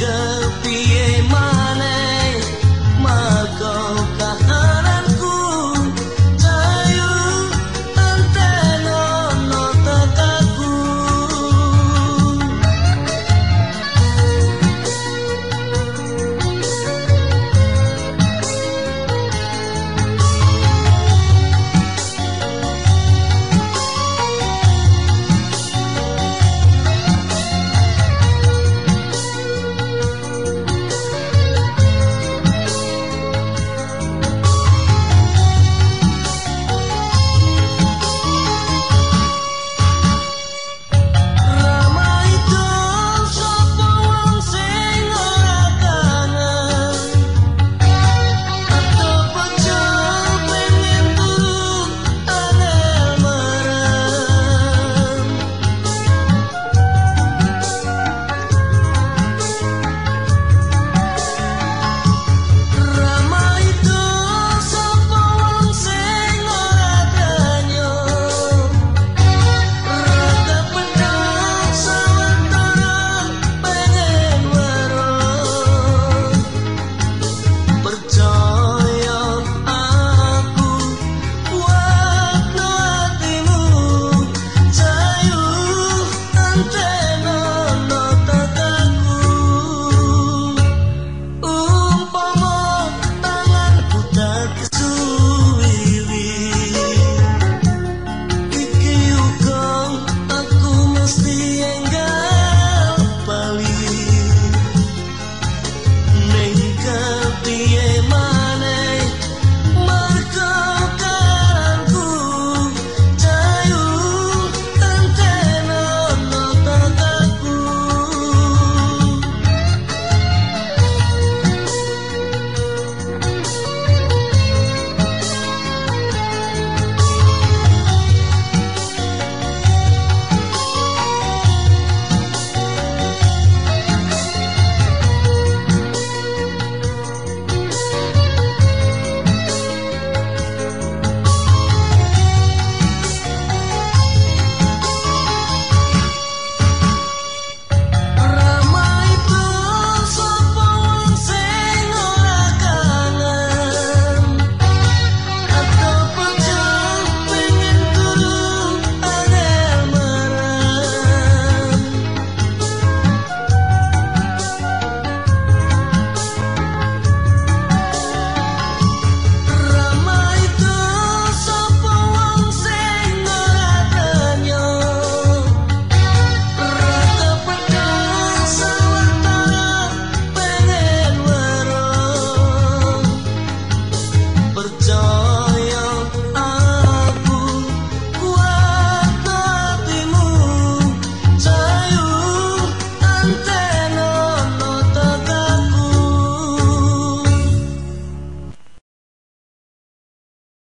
kepiye